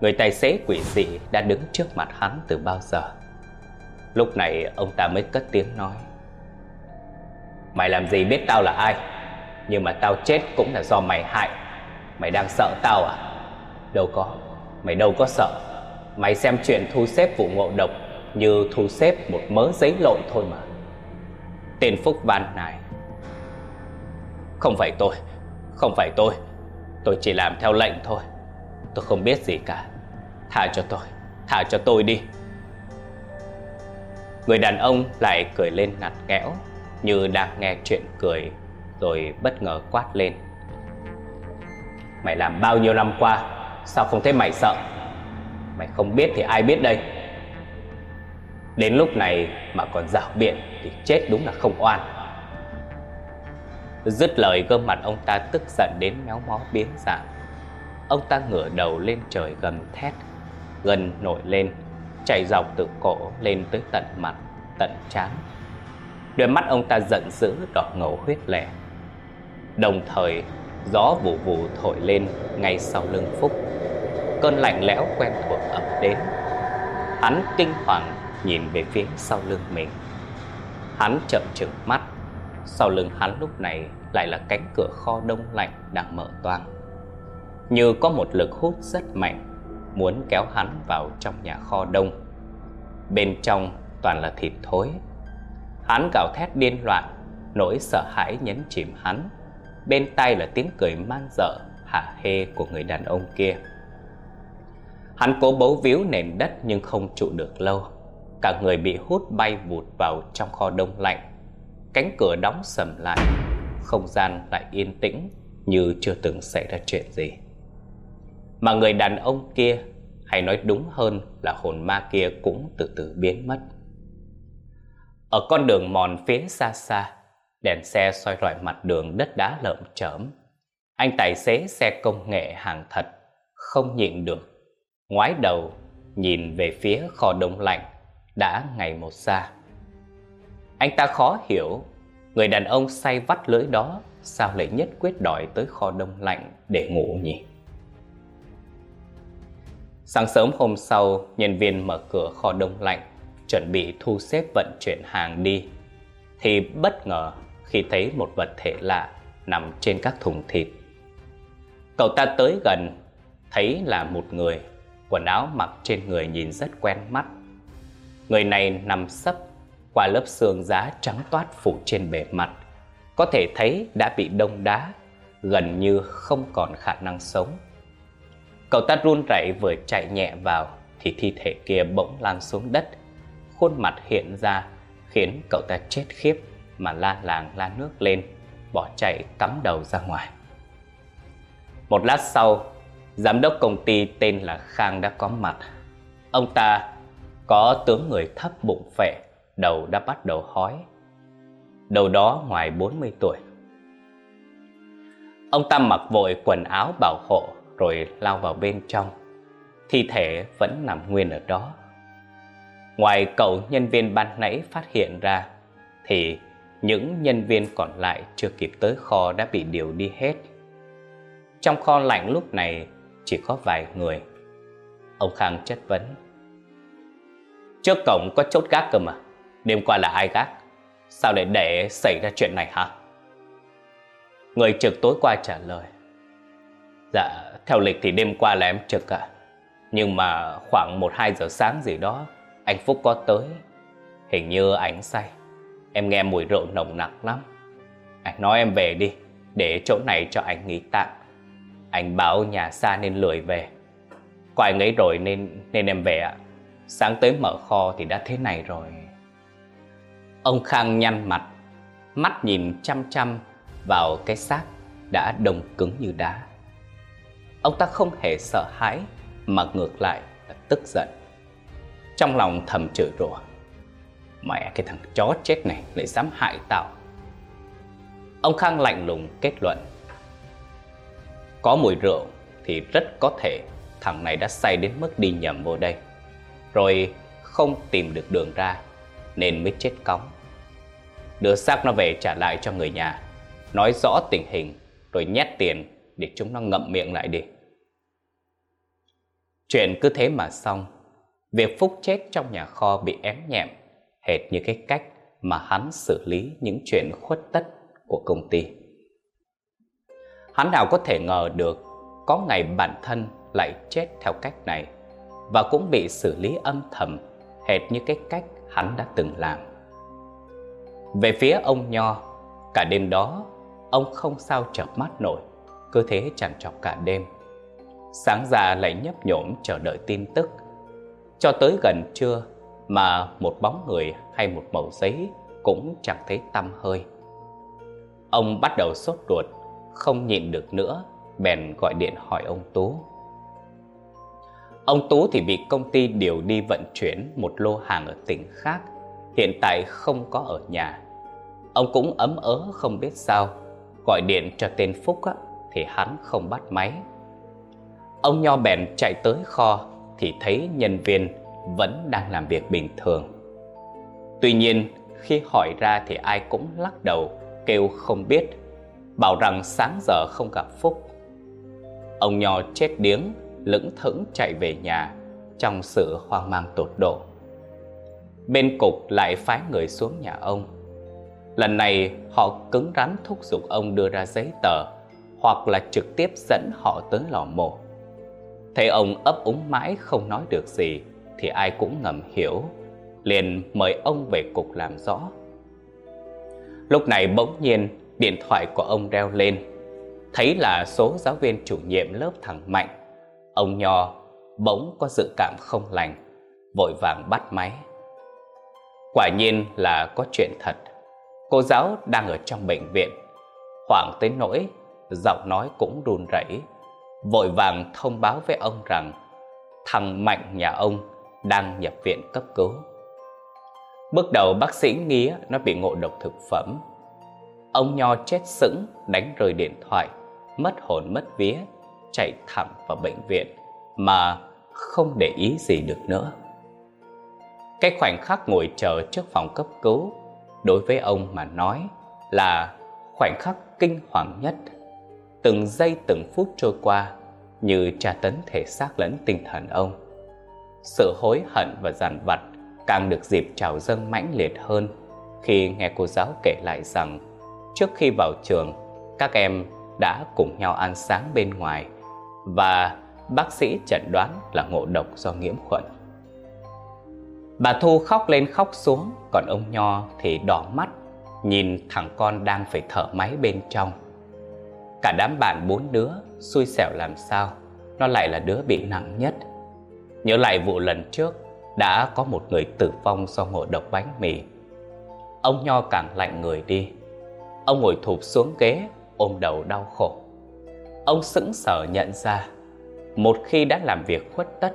Người tài xế quỷ dị đã đứng trước mặt hắn từ bao giờ. Lúc này, ông ta mới cất tiếng nói. Mày làm gì biết tao là ai? Nhưng mà tao chết cũng là do mày hại. Mày đang sợ tao à? Đâu có. Mày đâu có sợ. Mày xem chuyện thu xếp vụ ngộ độc Như thu xếp một mớ giấy lộn thôi mà. Tên Phúc văn này. Không phải tôi, Không phải tôi. Tôi chỉ làm theo lệnh thôi. Tôi không biết gì cả. Thả cho tôi. Thả cho tôi đi. Người đàn ông lại cười lên ngặt nghẽo, Như đang nghe chuyện cười, Rồi bất ngờ quát lên. Mày làm bao nhiêu năm qua, Sao không thấy mày sợ? Mày không biết thì ai biết đây? Đến lúc này mà còn rảo biện Thì chết đúng là không oan. Dứt lời, gương mặt ông ta tức giận đến méo mó biến dạng. Ông ta ngửa đầu lên trời gầm thét Gần nổi lên chạy dọc từ cổ lên tới tận mặt, Tận trán. Đôi mắt ông ta giận dữ đỏ ngầu huyết lẻ Đồng thời, Gió vụ vụ thổi lên ngay sau lưng Phúc. Cơn lạnh lẽo quen thuộc ập đến. Hắn kinh hoàng nhìn về phía sau lưng mình. Hắn chậm chừng mắt. Sau lưng hắn lúc này lại là cánh cửa kho đông lạnh đang mở toang. Như có một lực hút rất mạnh, Muốn kéo hắn vào trong nhà kho đông. Bên trong toàn là thịt thối. Hắn gào thét điên loạn, Nỗi sợ hãi nhấn chìm hắn. Bên tay là tiếng cười man dợ Hạ hê của người đàn ông kia. Hắn cố bấu víu nền đất nhưng không trụ được lâu. Cả người bị hút bay vụt vào trong kho đông lạnh. Cánh cửa đóng sầm lại, Không gian lại yên tĩnh Như chưa từng xảy ra chuyện gì. Mà người đàn ông kia Hay nói đúng hơn là hồn ma kia cũng từ từ biến mất Ở con đường mòn phía xa xa Đèn xe soi rọi mặt đường đất đá lợm chởm Anh tài xế xe công nghệ hàng thật Không nhịn được ngoái đầu nhìn về phía kho đông lạnh đã ngày một xa. Anh ta khó hiểu, người đàn ông say vắt lưới đó sao lại nhất quyết đòi tới kho đông lạnh để ngủ nhỉ? Sáng sớm hôm sau, nhân viên mở cửa kho đông lạnh, chuẩn bị thu xếp vận chuyển hàng đi, thì bất ngờ khi thấy một vật thể lạ nằm trên các thùng thịt. Cậu ta tới gần, thấy là một người quần áo mặc trên người nhìn rất quen mắt. Người này nằm sấp qua lớp xương giá trắng toát phủ trên bề mặt, có thể thấy đã bị đông đá, gần như không còn khả năng sống. Cậu ta run rẩy vừa chạy nhẹ vào thì thi thể kia bỗng lan xuống đất, khuôn mặt hiện ra khiến cậu ta chết khiếp mà la làng la nước lên, bỏ chạy cắm đầu ra ngoài. Một lát sau, Giám đốc công ty tên là Khang đã có mặt. Ông ta có tướng người thấp bụng phệ Đầu đã bắt đầu hói. Đầu đó ngoài 40 tuổi. Ông ta mặc vội quần áo bảo hộ rồi lao vào bên trong Thi thể vẫn nằm nguyên ở đó Ngoài cậu nhân viên ban nãy phát hiện ra Thì những nhân viên còn lại chưa kịp tới kho đã bị điều đi hết Trong kho lạnh lúc này chỉ có vài người. Ông Khang chất vấn. Trước cổng có chốt gác cơ mà, đêm qua là ai gác? Sao lại để xảy ra chuyện này hả? Người trực tối qua trả lời. Dạ, theo lịch thì đêm qua là em trực ạ. Nhưng mà khoảng 1-2 giờ sáng gì đó, anh Phúc có tới. Hình như ảnh say. Em nghe mùi rượu nồng nặc lắm. Anh nói em về đi, để chỗ này cho anh nghỉ tạm. Anh bảo nhà xa nên lười về Có anh ấy rồi nên nên em về ạ Sáng tới mở kho thì đã thế này rồi Ông Khang nhăn mặt Mắt nhìn chăm chăm vào cái xác đã đông cứng như đá Ông ta không hề sợ hãi Mà ngược lại là tức giận Trong lòng thầm chửi rủa Mẹ cái thằng chó chết này lại dám hại tao Ông Khang lạnh lùng kết luận có mùi rượu thì rất có thể thằng này đã say đến mức đi nhầm vô đây. Rồi không tìm được đường ra nên mới chết cóng. Đưa xác nó về trả lại cho người nhà, nói rõ tình hình rồi nhét tiền để chúng nó ngậm miệng lại đi. Chuyện cứ thế mà xong, việc Phúc chết trong nhà kho bị ém nhẹm hệt như cái cách mà hắn xử lý những chuyện khuất tất của công ty. Hắn nào có thể ngờ được có ngày bản thân lại chết theo cách này và cũng bị xử lý âm thầm hệt như cái cách hắn đã từng làm. Về phía ông Nho, cả đêm đó ông không sao chợp mắt nổi, cứ thế chẳng chọc cả đêm. Sáng ra lại nhấp nhổm chờ đợi tin tức. Cho tới gần trưa mà một bóng người hay một mẩu giấy cũng chẳng thấy tăm hơi. Ông bắt đầu sốt ruột, không nhịn được nữa, bèn gọi điện hỏi ông Tú. Ông Tú thì bị công ty điều đi vận chuyển một lô hàng ở tỉnh khác, hiện tại không có ở nhà. Ông cũng ấm ớ không biết sao, gọi điện cho tên Phúc á, thì hắn không bắt máy. Ông Nho bèn chạy tới kho thì thấy nhân viên vẫn đang làm việc bình thường. Tuy nhiên, khi hỏi ra thì ai cũng lắc đầu, kêu không biết, bảo rằng sáng giờ không gặp Phúc. Ông Nho chết điếng, lững thững chạy về nhà trong sự hoang mang tột độ. Bên cục lại phái người xuống nhà ông. Lần này họ cứng rắn thúc giục ông đưa ra giấy tờ hoặc là trực tiếp dẫn họ tới lò mổ. Thấy ông ấp úng mãi không nói được gì thì ai cũng ngầm hiểu, liền mời ông về cục làm rõ. Lúc này bỗng nhiên điện thoại của ông reo lên, thấy là số giáo viên chủ nhiệm lớp thằng Mạnh. Ông Nho bỗng có dự cảm không lành, vội vàng bắt máy. Quả nhiên là có chuyện thật. Cô giáo đang ở trong bệnh viện, hoảng tới nỗi giọng nói cũng run rẩy, vội vàng thông báo với ông rằng thằng Mạnh nhà ông đang nhập viện cấp cứu. Bước đầu bác sĩ nghi nó bị ngộ độc thực phẩm. Ông Nho chết sững, đánh rơi điện thoại, mất hồn mất vía, chạy thẳng vào bệnh viện mà không để ý gì được nữa. Cái khoảnh khắc ngồi chờ trước phòng cấp cứu đối với ông mà nói là khoảnh khắc kinh hoàng nhất. Từng giây từng phút trôi qua như tra tấn thể xác lẫn tinh thần ông. Sự hối hận và dằn vặt càng được dịp trào dâng mãnh liệt hơn khi nghe cô giáo kể lại rằng trước khi vào trường, các em đã cùng nhau ăn sáng bên ngoài và bác sĩ chẩn đoán là ngộ độc do nhiễm khuẩn. Bà Thu khóc lên khóc xuống, còn ông Nho thì đỏ mắt, nhìn thằng con đang phải thở máy bên trong. Cả đám bạn bốn đứa xui xẻo làm sao, nó lại là đứa bị nặng nhất. Nhớ lại vụ lần trước, đã có một người tử vong do ngộ độc bánh mì. Ông Nho càng lạnh người đi. Ông ngồi thụp xuống ghế, ôm đầu đau khổ. Ông sững sờ nhận ra, một khi đã làm việc khuất tất,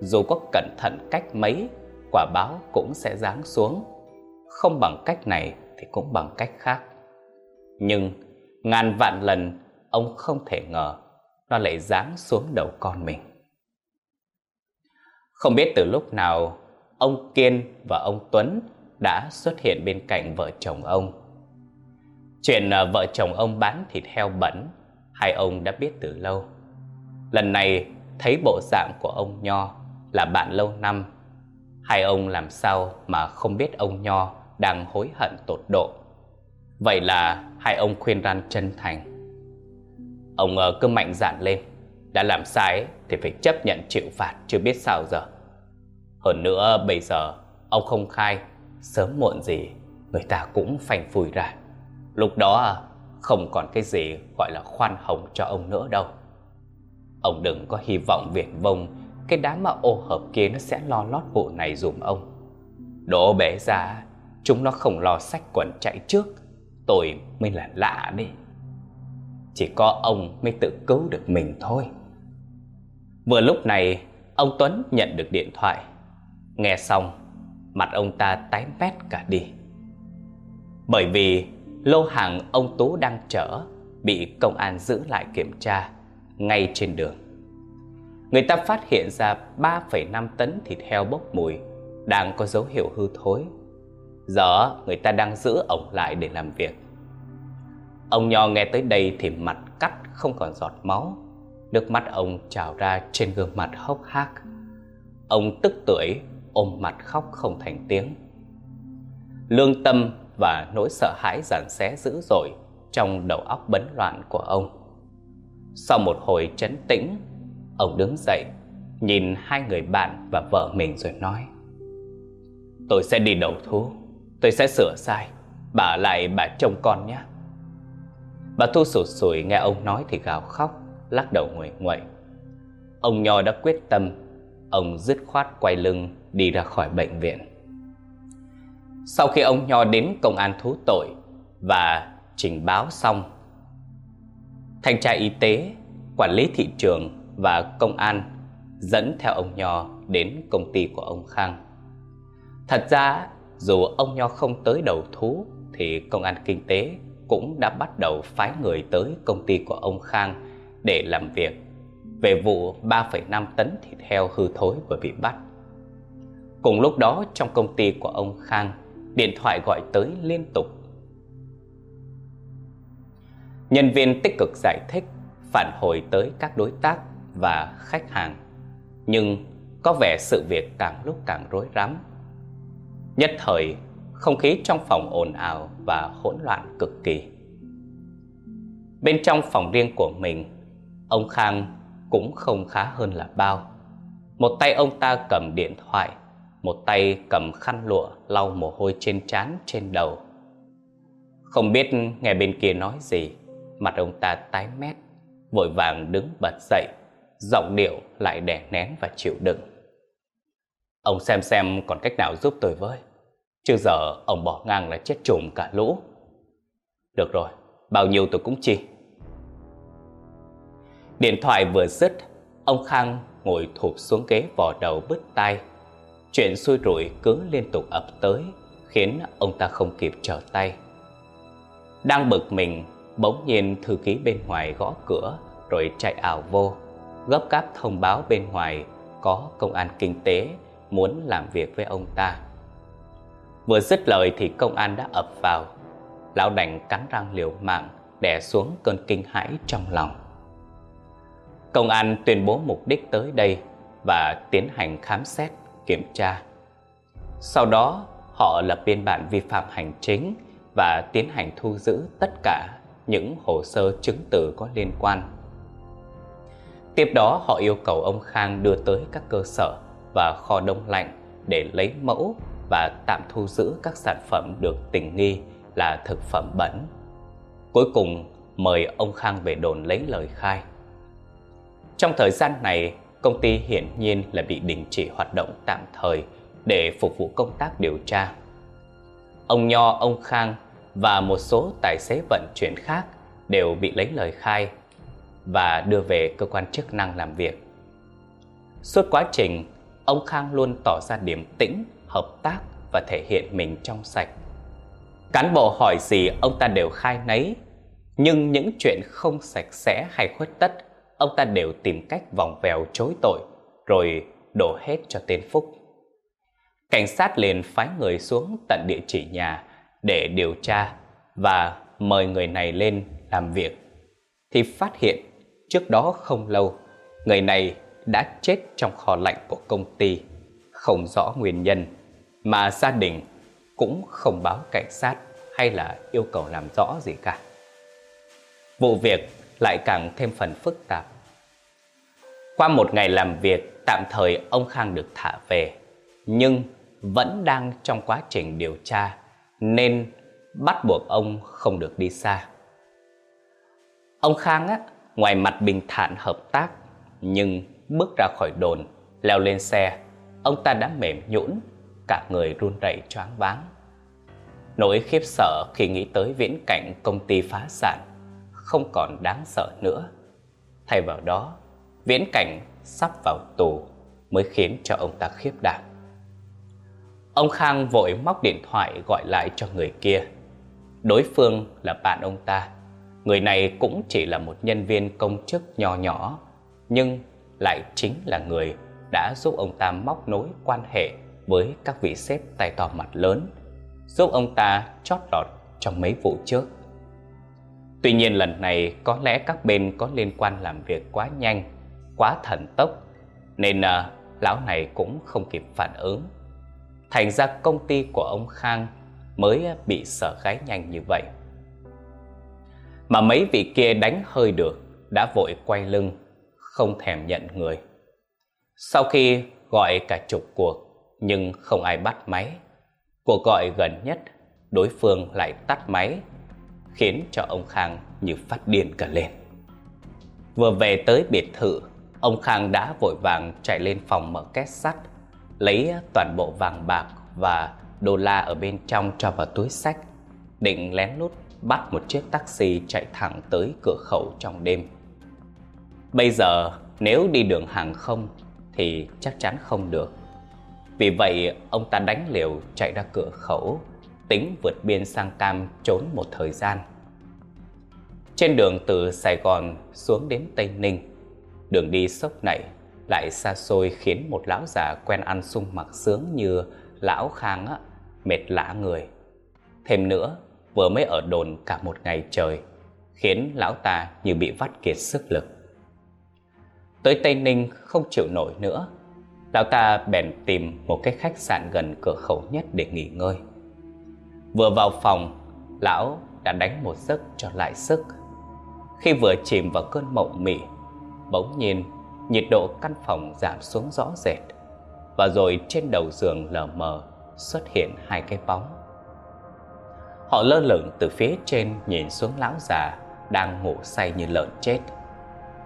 dù có cẩn thận cách mấy, quả báo cũng sẽ giáng xuống. Không bằng cách này thì cũng bằng cách khác. Nhưng ngàn vạn lần ông không thể ngờ nó lại giáng xuống đầu con mình. Không biết từ lúc nào, ông Kiên và ông Tuấn đã xuất hiện bên cạnh vợ chồng ông. Chuyện ờ, vợ chồng ông bán thịt heo bẩn, hai ông đã biết từ lâu. Lần này thấy bộ dạng của ông Nho là bạn lâu năm, hai ông làm sao mà không biết ông Nho đang hối hận tột độ. Vậy là hai ông khuyên ran chân thành. Ông à, cứ mạnh dạn lên, đã làm sai thì phải chấp nhận chịu phạt chưa biết sao giờ. Hơn nữa bây giờ ông không khai Sớm muộn gì người ta cũng phanh phui ra. Lúc đó à, không còn cái gì gọi là khoan hồng cho ông nữa đâu. Ông đừng có hy vọng việt vông Cái đám mà ô hợp kia nó sẽ lo lót vụ này dùm ông. Đổ bể ra Chúng nó không lo sách quần chạy trước. Tôi mới là lạ đi Chỉ có ông mới tự cứu được mình thôi Vừa lúc này, ông Tuấn nhận được điện thoại. Nghe xong, mặt ông ta tái mét cả đi. Bởi vì lô hàng ông Tú đang chở bị công an giữ lại kiểm tra ngay trên đường. Người ta phát hiện ra 3,5 tấn thịt heo bốc mùi đang có dấu hiệu hư thối. Giờ người ta đang giữ ổng lại để làm việc. Ông Nho nghe tới đây thì mặt cắt, không còn giọt máu. Nước mắt ông trào ra trên gương mặt hốc hác. Ông tức tưởi ôm mặt khóc không thành tiếng. Lương tâm và nỗi sợ hãi giản xé dữ dội Trong đầu óc bấn loạn của ông. Sau một hồi chấn tĩnh, Ông đứng dậy, Nhìn hai người bạn và vợ mình rồi nói, Tôi sẽ đi đầu thú. Tôi sẽ sửa sai. Bà lại bà trông con nhé. Bà Thu sụt sùi nghe ông nói thì gào khóc Lắc đầu nguội nguậy. Ông Nho đã quyết tâm. Ông dứt khoát quay lưng đi ra khỏi bệnh viện. Sau khi ông Nho đến công an thú tội Và trình báo xong Thanh tra y tế, quản lý thị trường và công an dẫn theo ông Nho đến công ty của ông Khang. Thật ra, dù ông Nho không tới đầu thú thì công an kinh tế cũng đã bắt đầu phái người tới công ty của ông Khang để làm việc về vụ 3,5 tấn thịt heo hư thối vừa bị bắt. Cùng lúc đó trong công ty của ông Khang, điện thoại gọi tới liên tục. Nhân viên tích cực giải thích, phản hồi tới các đối tác và khách hàng. Nhưng có vẻ sự việc càng lúc càng rối rắm. Nhất thời, không khí trong phòng ồn ào và hỗn loạn cực kỳ. Bên trong phòng riêng của mình, ông Khang cũng không khá hơn là bao. Một tay ông ta cầm điện thoại, một tay cầm khăn lụa lau mồ hôi trên trán trên đầu. Không biết nghe bên kia nói gì, mặt ông ta tái mét, vội vàng đứng bật dậy, giọng điệu lại đè nén và chịu đựng. Ông xem xem còn cách nào giúp tôi với, chứ giờ ông bỏ ngang là chết trùm cả lũ. Được rồi, bao nhiêu tôi cũng chi. Điện thoại vừa dứt, ông Khang ngồi thụp xuống ghế vò đầu bứt tai. Chuyện xui rủi cứ liên tục ập tới, khiến ông ta không kịp trở tay. Đang bực mình, bỗng nhiên thư ký bên ngoài gõ cửa rồi chạy ảo vô, gấp gáp thông báo bên ngoài có công an kinh tế muốn làm việc với ông ta. Vừa dứt lời thì công an đã ập vào, lão đành cắn răng liều mạng đè xuống cơn kinh hãi trong lòng. Công an tuyên bố mục đích tới đây và tiến hành khám xét, kiểm tra. Sau đó, họ lập biên bản vi phạm hành chính và tiến hành thu giữ tất cả những hồ sơ chứng từ có liên quan. Tiếp đó, họ yêu cầu ông Khang đưa tới các cơ sở và kho đông lạnh để lấy mẫu và tạm thu giữ các sản phẩm được tình nghi là thực phẩm bẩn. Cuối cùng, mời ông Khang về đồn lấy lời khai. Trong thời gian này, công ty hiển nhiên là bị đình chỉ hoạt động tạm thời để phục vụ công tác điều tra. Ông Nho, ông Khang và một số tài xế vận chuyển khác đều bị lấy lời khai và đưa về cơ quan chức năng làm việc. Suốt quá trình, ông Khang luôn tỏ ra điềm tĩnh, hợp tác và thể hiện mình trong sạch. Cán bộ hỏi gì ông ta đều khai nấy, nhưng những chuyện không sạch sẽ hay khuất tất ông ta đều tìm cách vòng vèo chối tội, rồi đổ hết cho tên Phúc. Cảnh sát liền phái người xuống tận địa chỉ nhà để điều tra và mời người này lên làm việc. Thì phát hiện trước đó không lâu, người này đã chết trong kho lạnh của công ty, không rõ nguyên nhân, mà gia đình cũng không báo cảnh sát hay là yêu cầu làm rõ gì cả. Vụ việc lại càng thêm phần phức tạp. Qua một ngày làm việc, tạm thời ông Khang được thả về, nhưng vẫn đang trong quá trình điều tra nên bắt buộc ông không được đi xa. Ông Khang á, ngoài mặt bình thản hợp tác, nhưng bước ra khỏi đồn, leo lên xe, ông ta đã mềm nhũn, cả người run rẩy choáng váng. Nỗi khiếp sợ khi nghĩ tới viễn cảnh công ty phá sản không còn đáng sợ nữa. Thay vào đó, viễn cảnh sắp vào tù mới khiến cho ông ta khiếp đảm. Ông Khang vội móc điện thoại gọi lại cho người kia. Đối phương là bạn ông ta. Người này cũng chỉ là một nhân viên công chức nhỏ nhỏ, nhưng lại chính là người đã giúp ông ta móc nối quan hệ với các vị sếp tay to mặt lớn, giúp ông ta chót lọt trong mấy vụ trước. Tuy nhiên lần này có lẽ các bên có liên quan làm việc quá nhanh, quá thần tốc, nên à, lão này cũng không kịp phản ứng. Thành ra công ty của ông Khang mới bị sợ gáy nhanh như vậy. Mà mấy vị kia đánh hơi được đã vội quay lưng, không thèm nhận người. Sau khi gọi cả chục cuộc, nhưng không ai bắt máy. Cuộc gọi gần nhất, đối phương lại tắt máy, khiến cho ông Khang như phát điên cả lên. Vừa về tới biệt thự, ông Khang đã vội vàng chạy lên phòng mở két sắt, lấy toàn bộ vàng bạc và đô la ở bên trong cho vào túi sách, định lén lút bắt một chiếc taxi chạy thẳng tới cửa khẩu trong đêm. Bây giờ nếu đi đường hàng không thì chắc chắn không được. Vì vậy ông ta đánh liều chạy ra cửa khẩu, tính vượt biên sang Cam trốn một thời gian. Trên đường từ Sài Gòn xuống đến Tây Ninh, đường đi sốc nảy lại xa xôi khiến một lão già quen ăn sung mặc sướng như lão Khang á, mệt lã người. Thêm nữa, vừa mới ở đồn cả một ngày trời, khiến lão ta như bị vắt kiệt sức lực. Tới Tây Ninh không chịu nổi nữa, lão ta bèn tìm một cái khách sạn gần cửa khẩu nhất để nghỉ ngơi. Vừa vào phòng, lão đã đánh một giấc cho lại sức. Khi vừa chìm vào cơn mộng mị, bỗng nhiên nhiệt độ căn phòng giảm xuống rõ rệt và rồi trên đầu giường lờ mờ xuất hiện hai cái bóng. Họ lơ lửng từ phía trên nhìn xuống lão già đang ngủ say như lợn chết.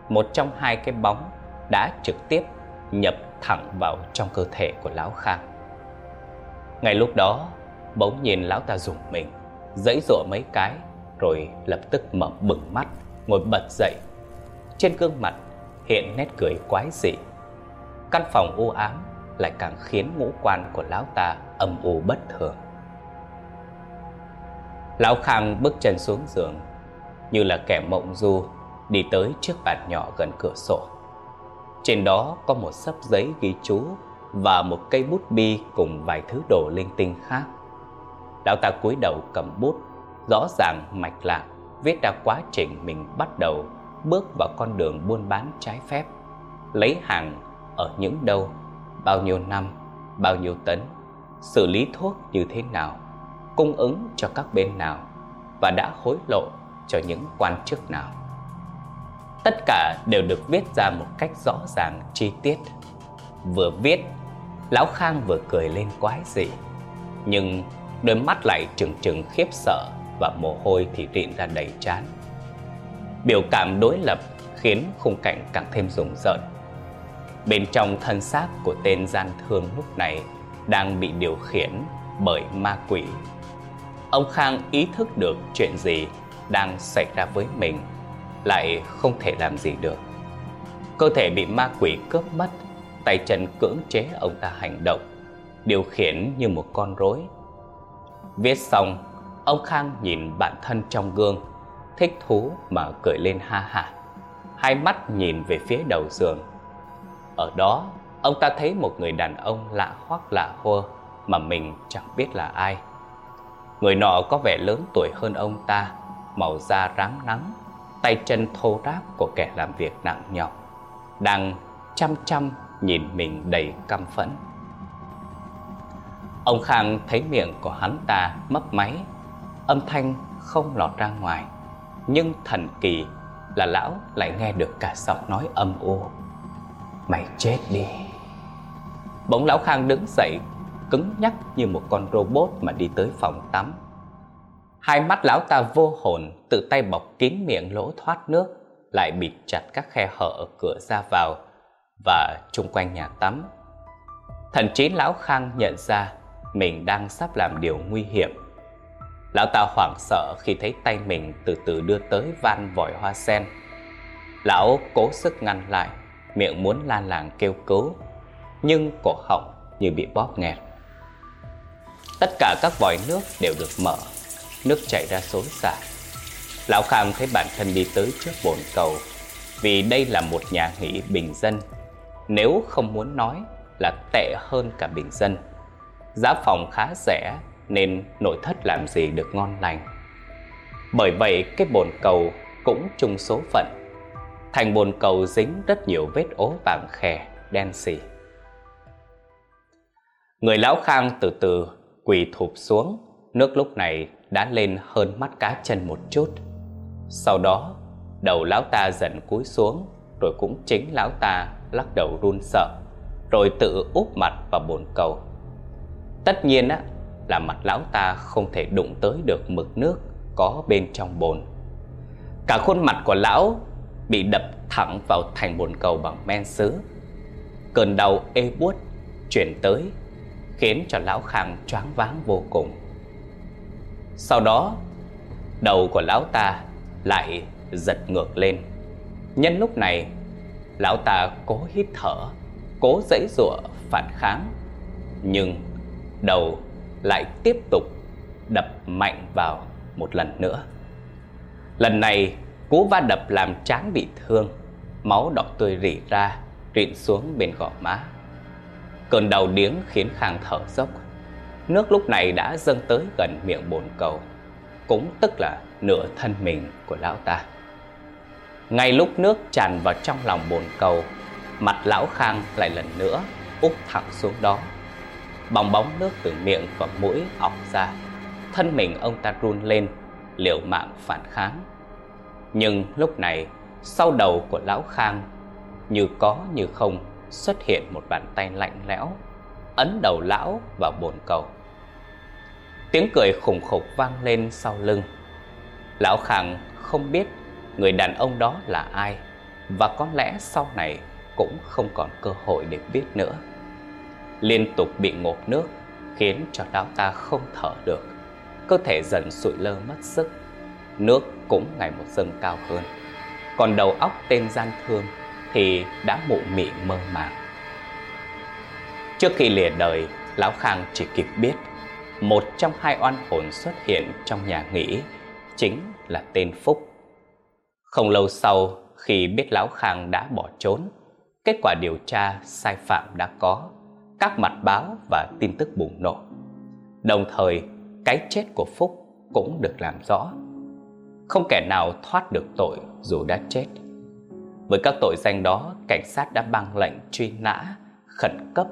Một trong hai cái bóng đã trực tiếp nhập thẳng vào trong cơ thể của lão Khang. Ngay lúc đó, bỗng nhìn lão ta dùng mình, dãy dụa mấy cái rồi lập tức mở bừng mắt, ngồi bật dậy. Trên gương mặt hiện nét cười quái dị. Căn phòng u ám lại càng khiến ngũ quan của lão ta âm u bất thường. Lão Khang bước chân xuống giường, như là kẻ mộng du, đi tới trước bàn nhỏ gần cửa sổ. Trên đó có một sấp giấy ghi chú và một cây bút bi cùng vài thứ đồ linh tinh khác. Lão ta cúi đầu cầm bút, rõ ràng mạch lạc viết ra quá trình mình bắt đầu bước vào con đường buôn bán trái phép, lấy hàng ở những đâu, bao nhiêu năm, bao nhiêu tấn, xử lý thuốc như thế nào, cung ứng cho các bên nào và đã hối lộ cho những quan chức nào. Tất cả đều được viết ra một cách rõ ràng chi tiết. Vừa viết, Lão Khang vừa cười lên quái dị, nhưng đôi mắt lại trừng trừng khiếp sợ và mồ hôi thì rịn ra đầy trán. Biểu cảm đối lập khiến khung cảnh càng thêm rùng rợn. Bên trong thân xác của tên gian thương lúc này đang bị điều khiển bởi ma quỷ. Ông Khang ý thức được chuyện gì đang xảy ra với mình, lại không thể làm gì được. Cơ thể bị ma quỷ cướp mất, tay chân cưỡng chế ông ta hành động, điều khiển như một con rối. Viết xong, ông Khang nhìn bản thân trong gương thích thú mà cười lên ha ha. Hai mắt nhìn về phía đầu giường. Ở đó, ông ta thấy một người đàn ông lạ hoắc lạ hoa mà mình chẳng biết là ai. Người nọ có vẻ lớn tuổi hơn ông ta, màu da rám nắng, tay chân thô ráp của kẻ làm việc nặng nhọc, đang chăm chăm nhìn mình đầy căm phẫn. Ông Khang thấy miệng của hắn ta mấp máy, âm thanh không lọt ra ngoài nhưng thần kỳ là lão lại nghe được cả giọng nói âm u. Mày chết đi. Bỗng lão Khang đứng dậy Cứng nhắc như một con robot mà đi tới phòng tắm. Hai mắt lão ta vô hồn Tự tay bọc kín miệng lỗ thoát nước Lại bịt chặt các khe hở ở cửa ra vào Và chung quanh nhà tắm Thần trí lão Khang nhận ra Mình đang sắp làm điều nguy hiểm Lão ta hoảng sợ khi thấy tay mình từ từ đưa tới van vòi hoa sen. Lão cố sức ngăn lại, miệng muốn lan làng kêu cứu, nhưng cổ họng như bị bóp nghẹt. Tất cả các vòi nước đều được mở, nước chảy ra xối xả. Lão Khang thấy bản thân đi tới trước bồn cầu, vì đây là một nhà nghỉ bình dân. Nếu không muốn nói là tệ hơn cả bình dân. Giá phòng khá rẻ nên nội thất làm gì được ngon lành. Bởi vậy cái bồn cầu cũng chung số phận. Thành bồn cầu dính rất nhiều vết ố vàng khè, đen xì. Người lão khang từ từ quỳ thụp xuống, nước lúc này đã lên hơn mắt cá chân một chút. Sau đó, Đầu lão ta dần cúi xuống Rồi cũng chính lão ta lắc đầu run sợ Rồi tự úp mặt vào bồn cầu. Tất nhiên á là mặt lão ta không thể đụng tới được mực nước có bên trong bồn. Cả khuôn mặt của lão bị đập thẳng vào thành bồn cầu bằng men sứ. Cơn đau ê buốt chuyển tới Khiến cho lão khang choáng váng vô cùng. Sau đó, Đầu của lão ta lại giật ngược lên. Nhân lúc này, Lão ta cố hít thở, Cố dãy giụa phản kháng, Nhưng đầu lại tiếp tục đập mạnh vào một lần nữa. Lần này, cú va đập làm tráng bị thương, Máu đỏ tươi rỉ ra, Rịn xuống bên gò má. Cơn đau điếng khiến Khang thở dốc. Nước lúc này đã dâng tới gần miệng bồn cầu, Cũng tức là nửa thân mình của lão ta. Ngay lúc nước tràn vào trong lòng bồn cầu, Mặt lão Khang lại lần nữa úp thẳng xuống đó. Bong bóng nước từ miệng và mũi ọc ra, Thân mình ông ta run lên, Liều mạng phản kháng. Nhưng lúc này, Sau đầu của lão Khang, Như có như không, Xuất hiện một bàn tay lạnh lẽo. Ấn đầu lão vào bồn cầu Tiếng cười khủng khục vang lên sau lưng Lão Khang không biết người đàn ông đó là ai và có lẽ sau này cũng không còn cơ hội để biết nữa. Liên tục bị ngộp nước khiến cho lão ta không thở được, cơ thể dần sụi lơ mất sức, nước cũng ngày một dâng cao hơn. Còn đầu óc tên gian thương thì đã mụ mị mơ màng. Trước khi lìa đời, Lão Khang chỉ kịp biết một trong hai oan hồn xuất hiện trong nhà nghỉ chính là tên Phúc không lâu sau, khi biết Lão Khang đã bỏ trốn, kết quả điều tra sai phạm đã có, các mặt báo và tin tức bùng nổ. Đồng thời, cái chết của Phúc cũng được làm rõ. Không kẻ nào thoát được tội dù đã chết. Với các tội danh đó, cảnh sát đã ban lệnh truy nã khẩn cấp.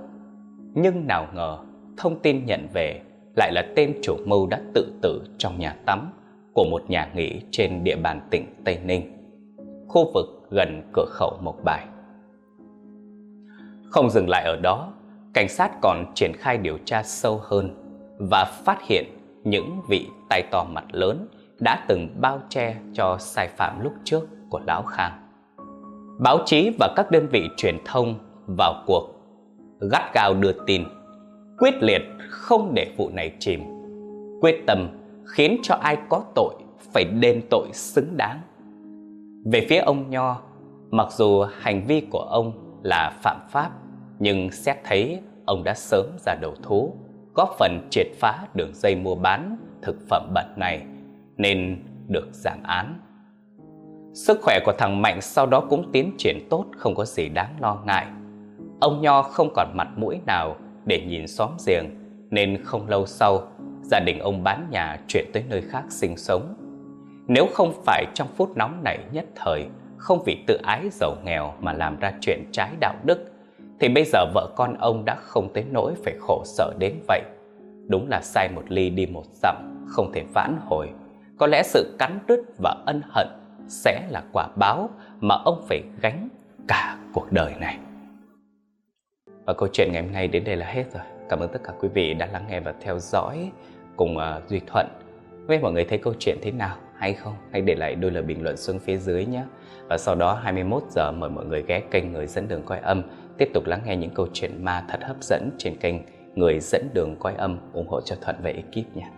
Nhưng nào ngờ, thông tin nhận về lại là tên chủ mưu đã tự tử trong nhà tắm của một nhà nghỉ trên địa bàn tỉnh Tây Ninh, khu vực gần cửa khẩu Mộc Bài. Không dừng lại ở đó, cảnh sát còn triển khai điều tra sâu hơn và phát hiện những vị tay to mặt lớn đã từng bao che cho sai phạm lúc trước của Lão Khang. Báo chí và các đơn vị truyền thông vào cuộc, gắt gao đưa tin, quyết liệt không để vụ này chìm, quyết tâm khiến cho ai có tội phải đền tội xứng đáng. Về phía ông Nho, mặc dù hành vi của ông là phạm pháp, nhưng xét thấy ông đã sớm ra đầu thú, góp phần triệt phá đường dây mua bán thực phẩm bẩn này, nên được giảm án. Sức khỏe của thằng Mạnh sau đó cũng tiến triển tốt, không có gì đáng lo ngại. Ông Nho không còn mặt mũi nào để nhìn xóm giềng, nên không lâu sau, gia đình ông bán nhà chuyển tới nơi khác sinh sống. Nếu không phải trong phút nóng này nhất thời, không vì tự ái giàu nghèo mà làm ra chuyện trái đạo đức, thì bây giờ vợ con ông đã không tới nỗi phải khổ sở đến vậy. Đúng là sai một ly đi một dặm, không thể vãn hồi. Có lẽ sự cắn rứt và ân hận sẽ là quả báo mà ông phải gánh cả cuộc đời này. Và câu chuyện ngày hôm nay đến đây là hết rồi. Cảm ơn tất cả quý vị đã lắng nghe và theo dõi cùng uh, Duy Thuận. Với mọi người thấy câu chuyện thế nào? hay không? Hãy để lại đôi lời bình luận xuống phía dưới nhé. Và sau đó 21 giờ mời mọi người ghé kênh Người dẫn đường coi âm tiếp tục lắng nghe những câu chuyện ma thật hấp dẫn trên kênh Người dẫn đường coi âm ủng hộ cho Thuận và ekip nhé.